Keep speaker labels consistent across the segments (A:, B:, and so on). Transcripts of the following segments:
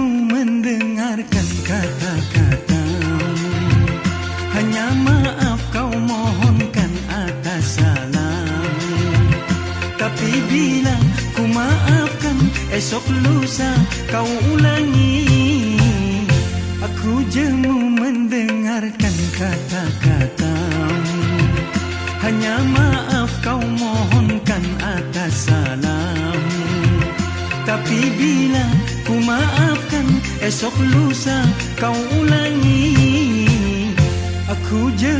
A: mu mendengarkan kata-kata. Hanya maaf kau mohonkan atas salam. Tapi bila ku maafkan esok lusa kau ulangi. Aku jemu mendengarkan kata-kata. Hanya maaf kau mohonkan atas salam. Tapi bila ku maafkan esok lusa kau ulangi Aku jemu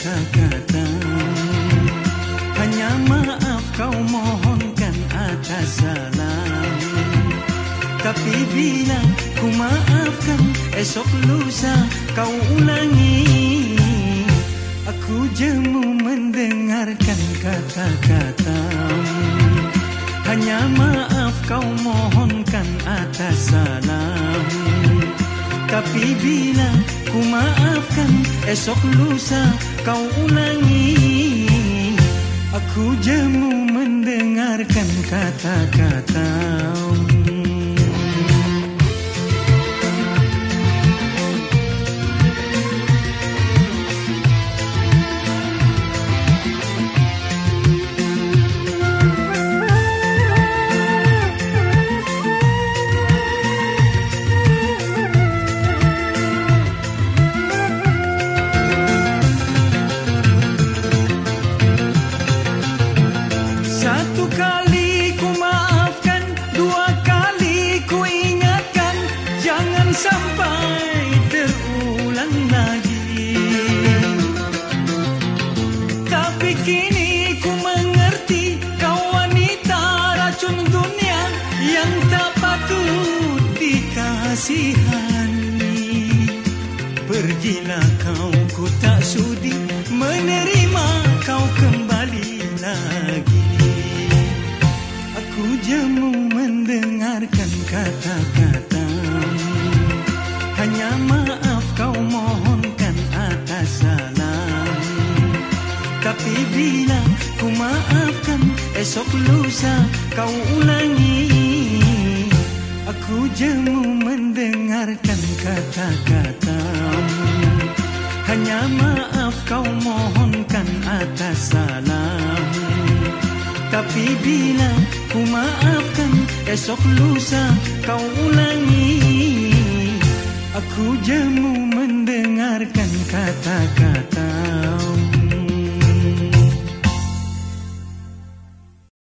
A: kata-kata. Hanya maaf kau mohonkan atas salam. Tapi bila ku maafkan esok lusa kau ulangi. Aku jemu mendengarkan kata-katamu Hanya maaf kau mohonkan atas salam. Tapi bila ku maafkan esok lusa kau ulangi. Aku jemu mendengarkan kata-katamu kasihani Pergilah kau, ku tak sudi menerima kau kembali lagi. Aku jemu mendengarkan kata-katamu. Hanya maaf kau mohonkan atas salam Tapi bila ku maafkan esok lusa kau ulangi Aku jemu mendengarkan kata-katamu Hanya maaf kau mohonkan atas salam. Tapi bila ku maafkan esok lusa kau ulangi. Aku jemu mendengarkan kata-katamu